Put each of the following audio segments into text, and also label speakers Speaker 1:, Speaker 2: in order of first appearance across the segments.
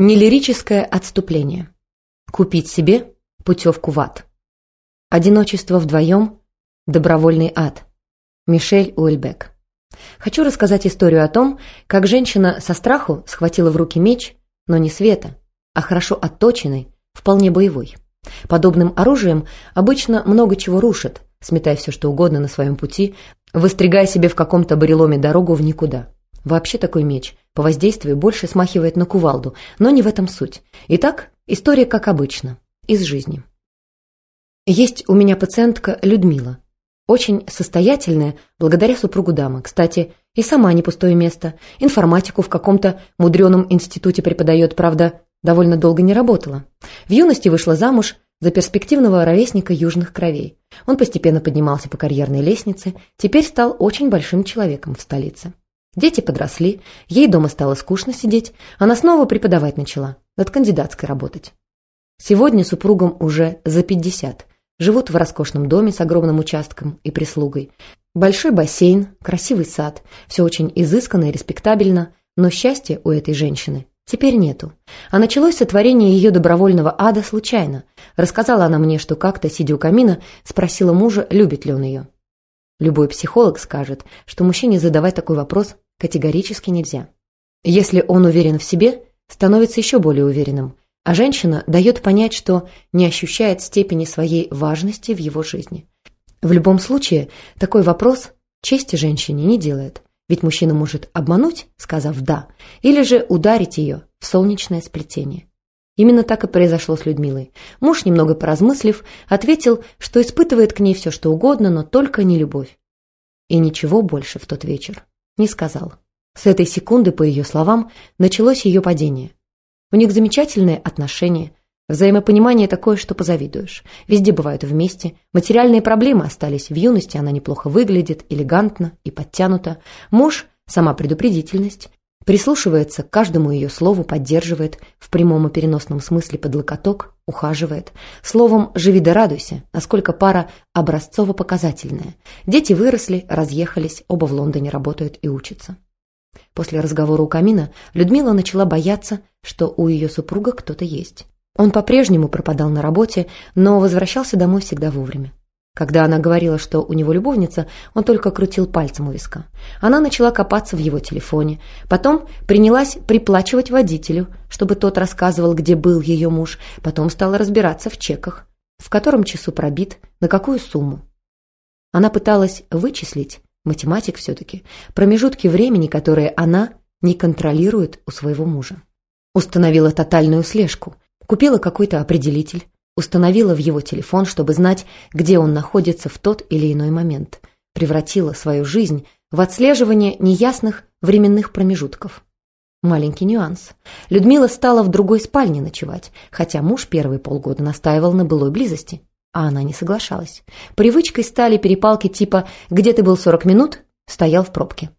Speaker 1: Нелирическое отступление. Купить себе путевку в ад. Одиночество вдвоем – добровольный ад. Мишель Уэльбек. Хочу рассказать историю о том, как женщина со страху схватила в руки меч, но не света, а хорошо отточенный, вполне боевой. Подобным оружием обычно много чего рушит, сметая все что угодно на своем пути, выстригая себе в каком-то бареломе дорогу в никуда. Вообще такой меч по воздействию больше смахивает на кувалду, но не в этом суть. Итак, история как обычно, из жизни. Есть у меня пациентка Людмила. Очень состоятельная, благодаря супругу дама. Кстати, и сама не пустое место. Информатику в каком-то мудреном институте преподает, правда, довольно долго не работала. В юности вышла замуж за перспективного ровесника южных кровей. Он постепенно поднимался по карьерной лестнице, теперь стал очень большим человеком в столице. Дети подросли, ей дома стало скучно сидеть, она снова преподавать начала, над кандидатской работать. Сегодня супругам уже за 50. Живут в роскошном доме с огромным участком и прислугой. Большой бассейн, красивый сад, все очень изысканно и респектабельно, но счастья у этой женщины теперь нету. А началось сотворение ее добровольного ада случайно. Рассказала она мне, что как-то, сидя у камина, спросила мужа, любит ли он ее. Любой психолог скажет, что мужчине задавать такой вопрос категорически нельзя. Если он уверен в себе, становится еще более уверенным, а женщина дает понять, что не ощущает степени своей важности в его жизни. В любом случае, такой вопрос чести женщине не делает, ведь мужчина может обмануть, сказав «да», или же ударить ее в солнечное сплетение. Именно так и произошло с Людмилой. Муж, немного поразмыслив, ответил, что испытывает к ней все, что угодно, но только не любовь. И ничего больше в тот вечер не сказал. С этой секунды, по ее словам, началось ее падение. У них замечательные отношения, взаимопонимание такое, что позавидуешь. Везде бывают вместе, материальные проблемы остались. В юности она неплохо выглядит, элегантно и подтянута. Муж – сама предупредительность, Прислушивается к каждому ее слову, поддерживает, в прямом и переносном смысле под локоток, ухаживает. Словом, живи да радуйся, насколько пара образцово-показательная. Дети выросли, разъехались, оба в Лондоне работают и учатся. После разговора у камина Людмила начала бояться, что у ее супруга кто-то есть. Он по-прежнему пропадал на работе, но возвращался домой всегда вовремя. Когда она говорила, что у него любовница, он только крутил пальцем у виска. Она начала копаться в его телефоне. Потом принялась приплачивать водителю, чтобы тот рассказывал, где был ее муж. Потом стала разбираться в чеках. В котором часу пробит, на какую сумму. Она пыталась вычислить, математик все-таки, промежутки времени, которые она не контролирует у своего мужа. Установила тотальную слежку. Купила какой-то определитель установила в его телефон, чтобы знать, где он находится в тот или иной момент, превратила свою жизнь в отслеживание неясных временных промежутков. Маленький нюанс. Людмила стала в другой спальне ночевать, хотя муж первые полгода настаивал на былой близости, а она не соглашалась. Привычкой стали перепалки типа «Где ты был 40 минут?» стоял в пробке.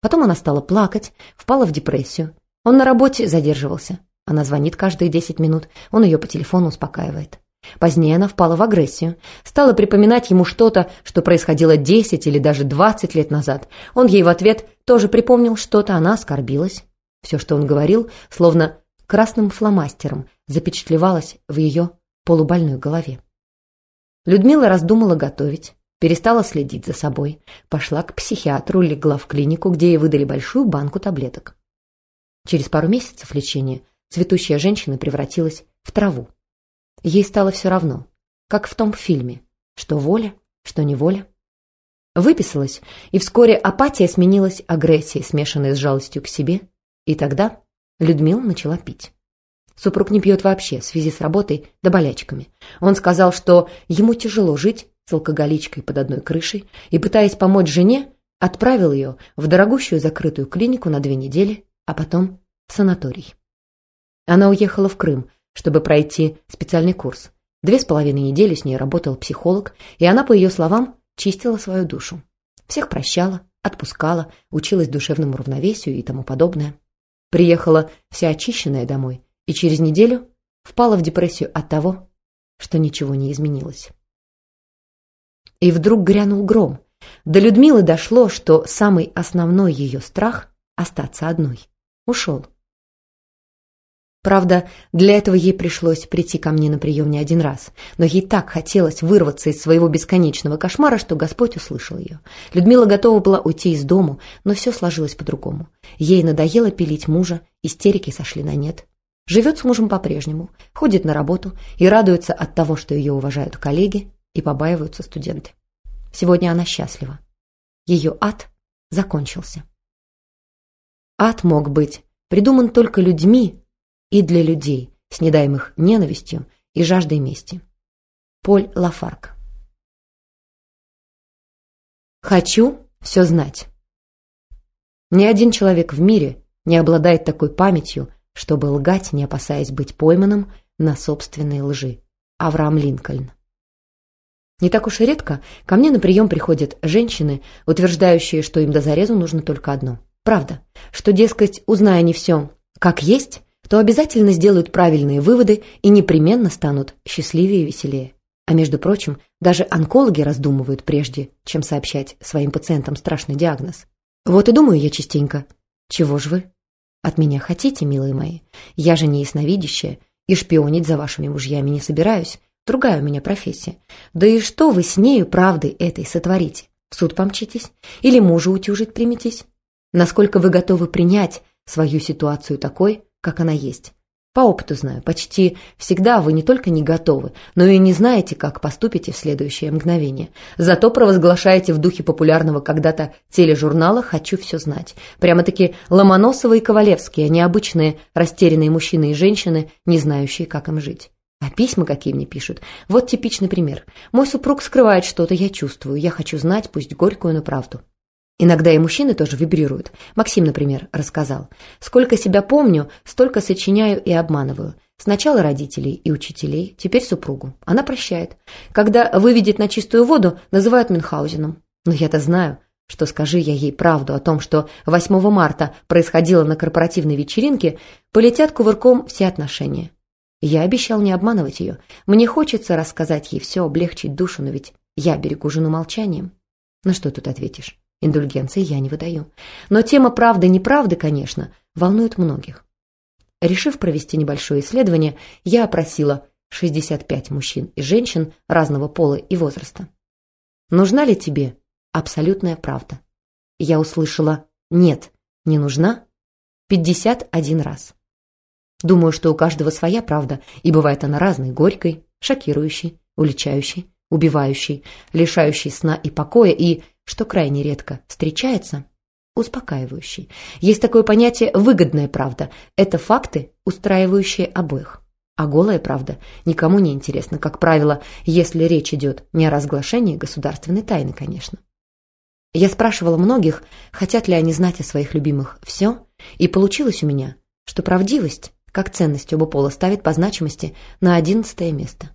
Speaker 1: Потом она стала плакать, впала в депрессию. Он на работе задерживался. Она звонит каждые 10 минут, он ее по телефону успокаивает. Позднее она впала в агрессию, стала припоминать ему что-то, что происходило 10 или даже 20 лет назад. Он ей в ответ тоже припомнил что-то, она оскорбилась. Все, что он говорил, словно красным фломастером, запечатлевалось в ее полубольной голове. Людмила раздумала готовить, перестала следить за собой, пошла к психиатру, легла в клинику, где ей выдали большую банку таблеток. Через пару месяцев лечения цветущая женщина превратилась в траву. Ей стало все равно, как в том фильме, что воля, что неволя. Выписалась, и вскоре апатия сменилась агрессией, смешанной с жалостью к себе, и тогда Людмила начала пить. Супруг не пьет вообще, в связи с работой да болячками. Он сказал, что ему тяжело жить с алкоголичкой под одной крышей, и, пытаясь помочь жене, отправил ее в дорогущую закрытую клинику на две недели, а потом в санаторий. Она уехала в Крым, чтобы пройти специальный курс. Две с половиной недели с ней работал психолог, и она, по ее словам, чистила свою душу. Всех прощала, отпускала, училась душевному равновесию и тому подобное. Приехала вся очищенная домой и через неделю впала в депрессию от того, что ничего не изменилось. И вдруг грянул гром. До Людмилы дошло, что самый основной ее страх — остаться одной. Ушел. Правда, для этого ей пришлось прийти ко мне на прием не один раз. Но ей так хотелось вырваться из своего бесконечного кошмара, что Господь услышал ее. Людмила готова была уйти из дому, но все сложилось по-другому. Ей надоело пилить мужа, истерики сошли на нет. Живет с мужем по-прежнему, ходит на работу и радуется от того, что ее уважают коллеги и побаиваются студенты. Сегодня она счастлива. Ее ад закончился. Ад мог быть придуман только людьми, и для людей, снедаемых ненавистью и жаждой мести. Поль Лафарк Хочу все знать. Ни один человек в мире не обладает такой памятью, чтобы лгать, не опасаясь быть пойманным на собственной лжи. Авраам Линкольн. Не так уж и редко ко мне на прием приходят женщины, утверждающие, что им до зарезу нужно только одно. Правда, что, дескать, узная не все как есть, то обязательно сделают правильные выводы и непременно станут счастливее и веселее. А между прочим, даже онкологи раздумывают прежде, чем сообщать своим пациентам страшный диагноз. Вот и думаю я частенько, чего ж вы от меня хотите, милые мои? Я же не ясновидящая, и шпионить за вашими мужьями не собираюсь. Другая у меня профессия. Да и что вы с нею правдой этой сотворите? В суд помчитесь? Или мужа утюжить приметесь? Насколько вы готовы принять свою ситуацию такой, как она есть. По опыту знаю, почти всегда вы не только не готовы, но и не знаете, как поступите в следующее мгновение. Зато провозглашаете в духе популярного когда-то тележурнала «Хочу все знать». Прямо-таки Ломоносовы и Ковалевские, необычные растерянные мужчины и женщины, не знающие, как им жить. А письма какие мне пишут. Вот типичный пример. Мой супруг скрывает что-то, я чувствую. Я хочу знать, пусть горькую, но правду. Иногда и мужчины тоже вибрируют. Максим, например, рассказал. «Сколько себя помню, столько сочиняю и обманываю. Сначала родителей и учителей, теперь супругу. Она прощает. Когда выведет на чистую воду, называют Мюнхгаузеном. Но я-то знаю, что скажи я ей правду о том, что 8 марта происходило на корпоративной вечеринке, полетят кувырком все отношения. Я обещал не обманывать ее. Мне хочется рассказать ей все, облегчить душу, но ведь я берегу жену молчанием. Ну что тут ответишь? Индульгенции я не выдаю. Но тема правды-неправды, конечно, волнует многих. Решив провести небольшое исследование, я опросила 65 мужчин и женщин разного пола и возраста. Нужна ли тебе абсолютная правда? Я услышала «нет, не нужна» 51 раз. Думаю, что у каждого своя правда, и бывает она разной, горькой, шокирующей, уличающей, убивающей, лишающей сна и покоя и что крайне редко встречается, успокаивающий. Есть такое понятие «выгодная правда». Это факты, устраивающие обоих. А голая правда никому не интересна, как правило, если речь идет не о разглашении государственной тайны, конечно. Я спрашивала многих, хотят ли они знать о своих любимых все, и получилось у меня, что правдивость, как ценность оба пола, ставит по значимости на одиннадцатое место.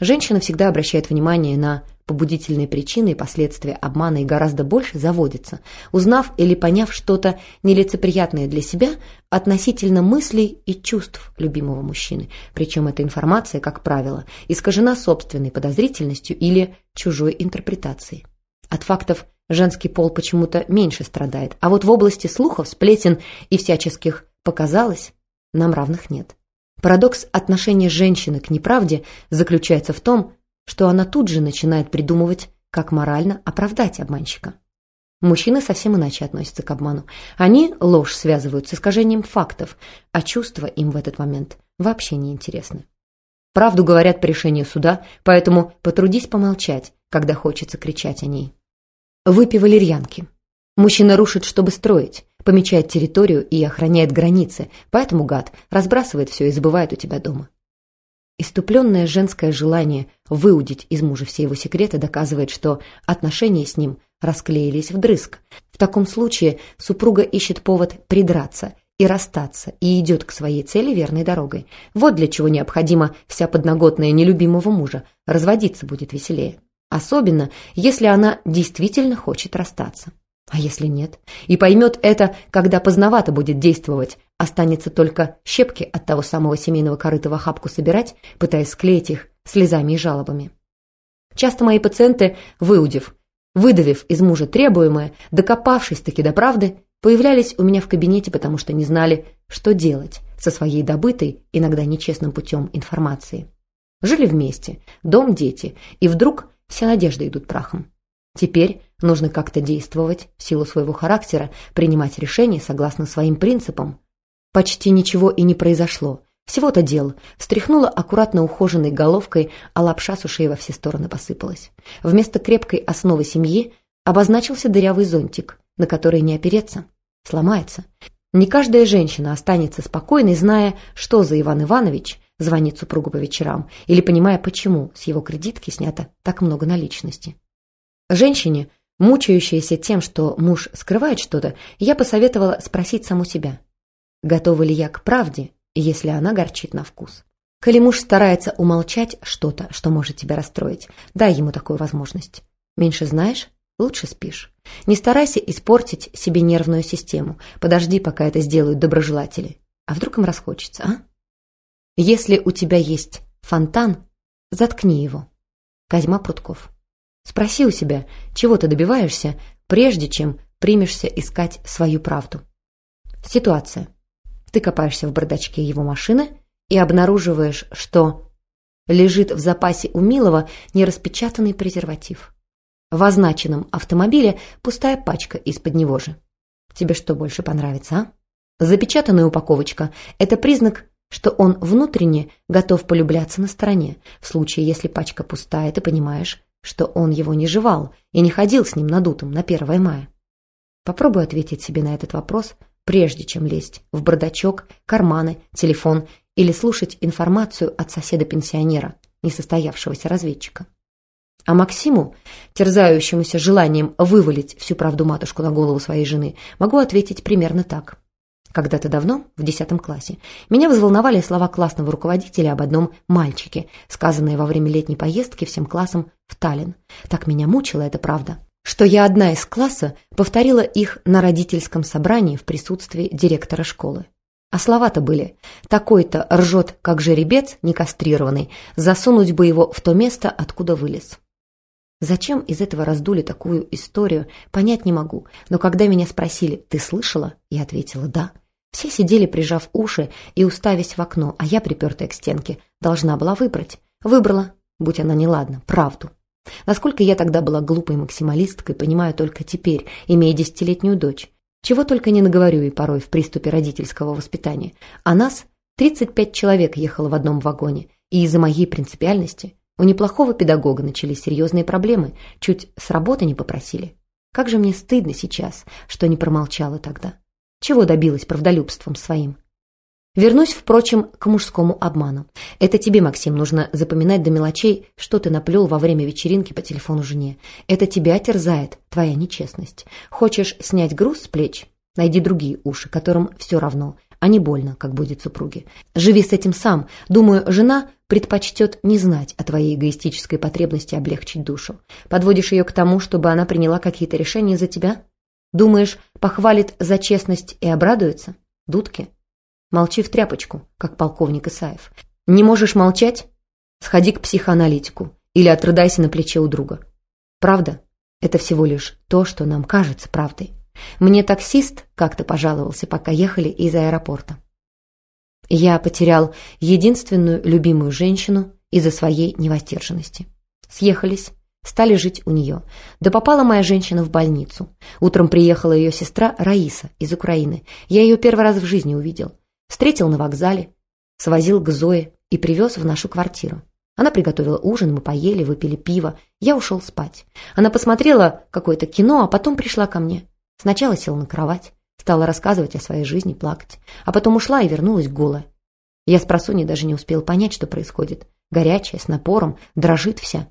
Speaker 1: Женщина всегда обращает внимание на побудительные причины и последствия обмана и гораздо больше заводится, узнав или поняв что-то нелицеприятное для себя относительно мыслей и чувств любимого мужчины. Причем эта информация, как правило, искажена собственной подозрительностью или чужой интерпретацией. От фактов женский пол почему-то меньше страдает, а вот в области слухов, сплетен и всяческих «показалось» нам равных нет. Парадокс отношения женщины к неправде заключается в том, что она тут же начинает придумывать, как морально оправдать обманщика. Мужчины совсем иначе относятся к обману. Они ложь связывают с искажением фактов, а чувства им в этот момент вообще не интересны. Правду говорят по решению суда, поэтому потрудись помолчать, когда хочется кричать о ней. Выпей валерьянки. Мужчина рушит, чтобы строить помечает территорию и охраняет границы, поэтому гад разбрасывает все и забывает у тебя дома. Иступленное женское желание выудить из мужа все его секреты доказывает, что отношения с ним расклеились вдрызг. В таком случае супруга ищет повод придраться и расстаться, и идет к своей цели верной дорогой. Вот для чего необходима вся подноготная нелюбимого мужа. Разводиться будет веселее. Особенно, если она действительно хочет расстаться. А если нет? И поймет это, когда поздновато будет действовать. Останется только щепки от того самого семейного корыта в собирать, пытаясь склеить их слезами и жалобами. Часто мои пациенты, выудив, выдавив из мужа требуемое, докопавшись-таки до правды, появлялись у меня в кабинете, потому что не знали, что делать со своей добытой, иногда нечестным путем информации. Жили вместе, дом, дети, и вдруг все надежды идут прахом. Теперь нужно как-то действовать в силу своего характера, принимать решения согласно своим принципам. Почти ничего и не произошло. Всего-то дел. Встряхнула аккуратно ухоженной головкой, а лапша с ушей во все стороны посыпалась. Вместо крепкой основы семьи обозначился дырявый зонтик, на который не опереться. Сломается. Не каждая женщина останется спокойной, зная, что за Иван Иванович звонит супругу по вечерам, или понимая, почему с его кредитки снято так много наличности. Женщине, мучающейся тем, что муж скрывает что-то, я посоветовала спросить саму себя, готова ли я к правде, если она горчит на вкус. Коли муж старается умолчать что-то, что может тебя расстроить, дай ему такую возможность. Меньше знаешь, лучше спишь. Не старайся испортить себе нервную систему. Подожди, пока это сделают доброжелатели. А вдруг им расхочется, а? Если у тебя есть фонтан, заткни его. Козьма Прутков. Спроси у себя, чего ты добиваешься, прежде чем примешься искать свою правду. Ситуация. Ты копаешься в бардачке его машины и обнаруживаешь, что лежит в запасе у Милова нераспечатанный презерватив. В означенном автомобиле пустая пачка из-под него же. Тебе что больше понравится, а? Запечатанная упаковочка – это признак, что он внутренне готов полюбляться на стороне. В случае, если пачка пустая, ты понимаешь, что он его не жевал и не ходил с ним надутым на 1 мая. Попробуй ответить себе на этот вопрос, прежде чем лезть в бардачок, карманы, телефон или слушать информацию от соседа-пенсионера, несостоявшегося разведчика. А Максиму, терзающемуся желанием вывалить всю правду матушку на голову своей жены, могу ответить примерно так. Когда-то давно, в десятом классе, меня взволновали слова классного руководителя об одном мальчике, сказанные во время летней поездки всем классом в Таллин. Так меня мучила эта правда, что я одна из класса повторила их на родительском собрании в присутствии директора школы. А слова-то были «такой-то ржет, как жеребец, некастрированный, засунуть бы его в то место, откуда вылез». Зачем из этого раздули такую историю, понять не могу. Но когда меня спросили «ты слышала?», я ответила «да». Все сидели, прижав уши и уставясь в окно, а я, припертая к стенке, должна была выбрать. Выбрала, будь она неладна, правду. Насколько я тогда была глупой максималисткой, понимаю только теперь, имея десятилетнюю дочь. Чего только не наговорю и порой в приступе родительского воспитания. А нас 35 человек ехало в одном вагоне, и из-за моей принципиальности у неплохого педагога начались серьезные проблемы, чуть с работы не попросили. Как же мне стыдно сейчас, что не промолчала тогда. Чего добилась правдолюбством своим? Вернусь, впрочем, к мужскому обману. Это тебе, Максим, нужно запоминать до мелочей, что ты наплел во время вечеринки по телефону жене. Это тебя терзает, твоя нечестность. Хочешь снять груз с плеч? Найди другие уши, которым все равно, а не больно, как будет супруге. Живи с этим сам. Думаю, жена предпочтет не знать о твоей эгоистической потребности облегчить душу. Подводишь ее к тому, чтобы она приняла какие-то решения за тебя? Думаешь, похвалит за честность и обрадуется? Дудки? Молчи в тряпочку, как полковник Исаев. Не можешь молчать? Сходи к психоаналитику или отрыдайся на плече у друга. Правда? Это всего лишь то, что нам кажется правдой. Мне таксист как-то пожаловался, пока ехали из аэропорта. Я потерял единственную любимую женщину из-за своей невостерженности. Съехались, Стали жить у нее. Да попала моя женщина в больницу. Утром приехала ее сестра Раиса из Украины. Я ее первый раз в жизни увидел. Встретил на вокзале, свозил к Зое и привез в нашу квартиру. Она приготовила ужин, мы поели, выпили пиво. Я ушел спать. Она посмотрела какое-то кино, а потом пришла ко мне. Сначала села на кровать, стала рассказывать о своей жизни, плакать. А потом ушла и вернулась голая. Я с просонья даже не успел понять, что происходит. Горячая, с напором, дрожит вся.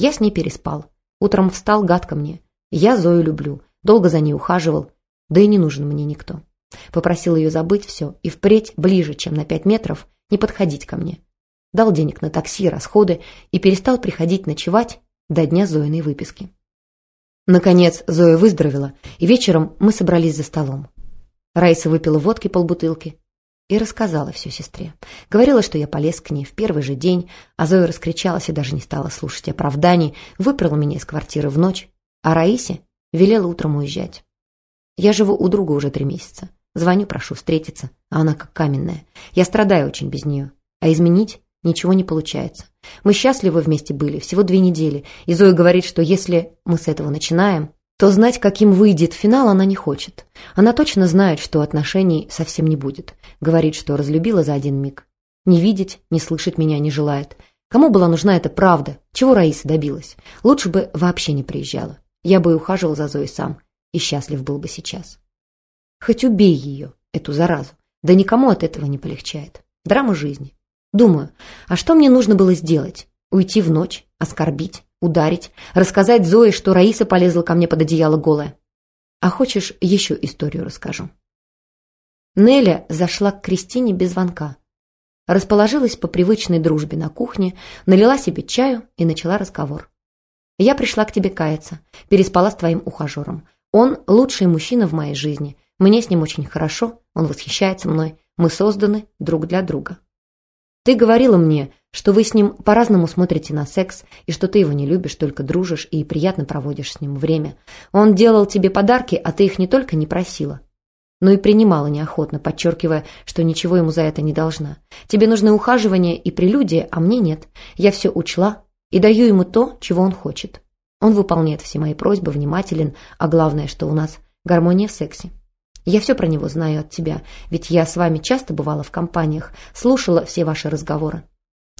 Speaker 1: Я с ней переспал. Утром встал гадко мне. Я Зою люблю, долго за ней ухаживал, да и не нужен мне никто. Попросил ее забыть все и впредь ближе, чем на пять метров, не подходить ко мне. Дал денег на такси, расходы и перестал приходить ночевать до дня Зоиной выписки. Наконец Зоя выздоровела, и вечером мы собрались за столом. Раиса выпила водки полбутылки, и рассказала все сестре. Говорила, что я полез к ней в первый же день, а Зоя раскричалась и даже не стала слушать оправданий, выпрала меня из квартиры в ночь, а Раисе велела утром уезжать. Я живу у друга уже три месяца. Звоню, прошу встретиться. а она как каменная. Я страдаю очень без нее. А изменить ничего не получается. Мы счастливы вместе были, всего две недели. И Зоя говорит, что если мы с этого начинаем, то знать, каким выйдет финал, она не хочет. Она точно знает, что отношений совсем не будет. Говорит, что разлюбила за один миг. Не видеть, не слышать меня не желает. Кому была нужна эта правда? Чего Раиса добилась? Лучше бы вообще не приезжала. Я бы и ухаживал за Зоей сам. И счастлив был бы сейчас. Хоть убей ее, эту заразу. Да никому от этого не полегчает. Драма жизни. Думаю, а что мне нужно было сделать? Уйти в ночь, оскорбить, ударить, рассказать Зое, что Раиса полезла ко мне под одеяло голая. А хочешь, еще историю расскажу. Неля зашла к Кристине без звонка. Расположилась по привычной дружбе на кухне, налила себе чаю и начала разговор. «Я пришла к тебе каяться, переспала с твоим ухажером. Он лучший мужчина в моей жизни. Мне с ним очень хорошо, он восхищается мной. Мы созданы друг для друга. Ты говорила мне, что вы с ним по-разному смотрите на секс, и что ты его не любишь, только дружишь и приятно проводишь с ним время. Он делал тебе подарки, а ты их не только не просила, но и принимала неохотно, подчеркивая, что ничего ему за это не должна. Тебе нужны ухаживание и прелюдия, а мне нет. Я все учла и даю ему то, чего он хочет. Он выполняет все мои просьбы, внимателен, а главное, что у нас гармония в сексе. Я все про него знаю от тебя, ведь я с вами часто бывала в компаниях, слушала все ваши разговоры.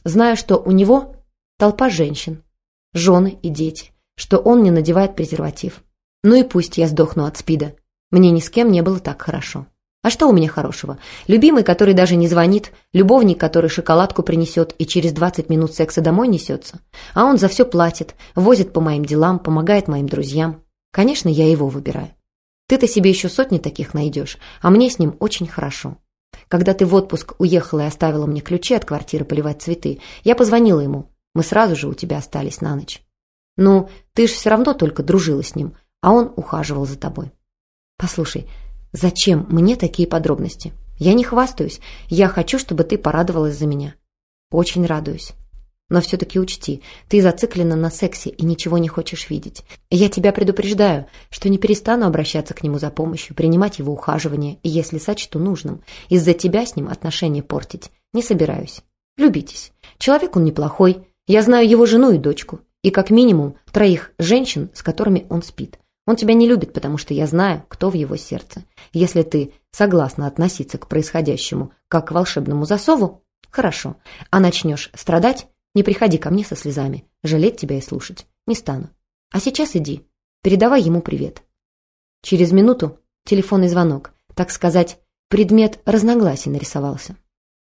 Speaker 1: Знаю, что у него толпа женщин, жены и дети, что он не надевает презерватив. Ну и пусть я сдохну от спида. Мне ни с кем не было так хорошо. А что у меня хорошего? Любимый, который даже не звонит, любовник, который шоколадку принесет и через 20 минут секса домой несется. А он за все платит, возит по моим делам, помогает моим друзьям. Конечно, я его выбираю. Ты-то себе еще сотни таких найдешь, а мне с ним очень хорошо. Когда ты в отпуск уехала и оставила мне ключи от квартиры поливать цветы, я позвонила ему. Мы сразу же у тебя остались на ночь. Ну, ты же все равно только дружила с ним, а он ухаживал за тобой. Послушай, зачем мне такие подробности? Я не хвастаюсь. Я хочу, чтобы ты порадовалась за меня. Очень радуюсь. Но все-таки учти, ты зациклена на сексе и ничего не хочешь видеть. Я тебя предупреждаю, что не перестану обращаться к нему за помощью, принимать его ухаживание, и если сочту нужным, из-за тебя с ним отношения портить. Не собираюсь. Любитесь. Человек он неплохой. Я знаю его жену и дочку. И как минимум троих женщин, с которыми он спит. Он тебя не любит, потому что я знаю, кто в его сердце. Если ты согласна относиться к происходящему как к волшебному засову, хорошо. А начнешь страдать, не приходи ко мне со слезами. Жалеть тебя и слушать. Не стану. А сейчас иди. Передавай ему привет. Через минуту телефонный звонок. Так сказать, предмет разногласий нарисовался.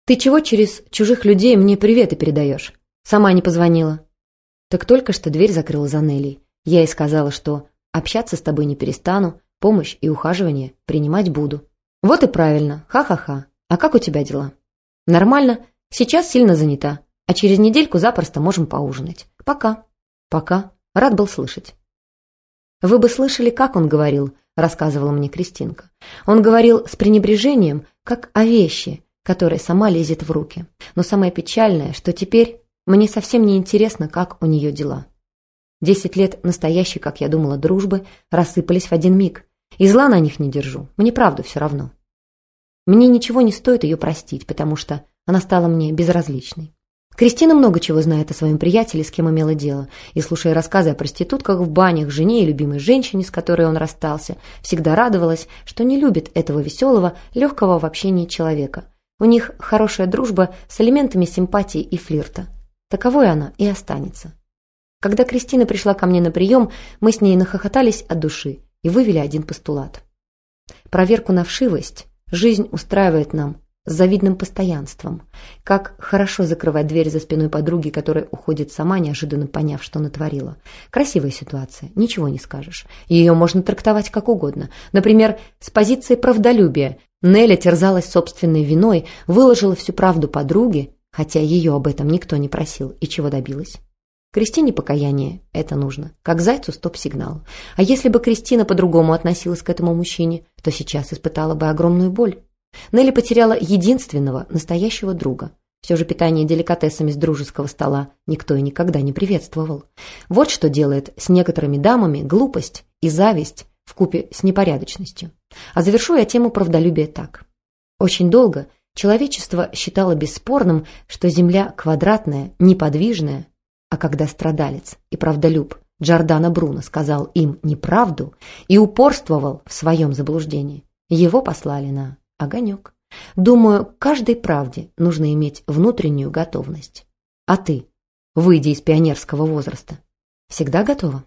Speaker 1: Ты чего через чужих людей мне приветы передаешь? Сама не позвонила. Так только что дверь закрыла за Нелли. Я ей сказала, что общаться с тобой не перестану, помощь и ухаживание принимать буду. Вот и правильно, ха-ха-ха. А как у тебя дела? Нормально, сейчас сильно занята. А через недельку запросто можем поужинать. Пока. Пока. Рад был слышать. Вы бы слышали, как он говорил, рассказывала мне Кристинка. Он говорил с пренебрежением, как о вещи, которая сама лезет в руки. Но самое печальное, что теперь мне совсем не интересно, как у нее дела. Десять лет настоящей, как я думала, дружбы рассыпались в один миг. И зла на них не держу. Мне правду все равно. Мне ничего не стоит ее простить, потому что она стала мне безразличной. Кристина много чего знает о своем приятеле, с кем имела дело, и, слушая рассказы о проститутках в банях, жене и любимой женщине, с которой он расстался, всегда радовалась, что не любит этого веселого, легкого в общении человека. У них хорошая дружба с элементами симпатии и флирта. Таковой она и останется. Когда Кристина пришла ко мне на прием, мы с ней нахохотались от души и вывели один постулат. Проверку на вшивость жизнь устраивает нам с завидным постоянством. Как хорошо закрывать дверь за спиной подруги, которая уходит сама, неожиданно поняв, что натворила. Красивая ситуация, ничего не скажешь. Ее можно трактовать как угодно. Например, с позиции правдолюбия. Неля терзалась собственной виной, выложила всю правду подруге, хотя ее об этом никто не просил, и чего добилась. Кристине покаяние – это нужно, как зайцу стоп-сигнал. А если бы Кристина по-другому относилась к этому мужчине, то сейчас испытала бы огромную боль. Нелли потеряла единственного, настоящего друга. Все же питание деликатесами с дружеского стола никто и никогда не приветствовал. Вот что делает с некоторыми дамами глупость и зависть в купе с непорядочностью. А завершу я тему правдолюбия так. Очень долго человечество считало бесспорным, что Земля квадратная, неподвижная, а когда страдалец и правдолюб Джордано Бруно сказал им неправду и упорствовал в своем заблуждении, его послали на огонек. Думаю, каждой правде нужно иметь внутреннюю готовность. А ты, выйдя из пионерского возраста, всегда готова?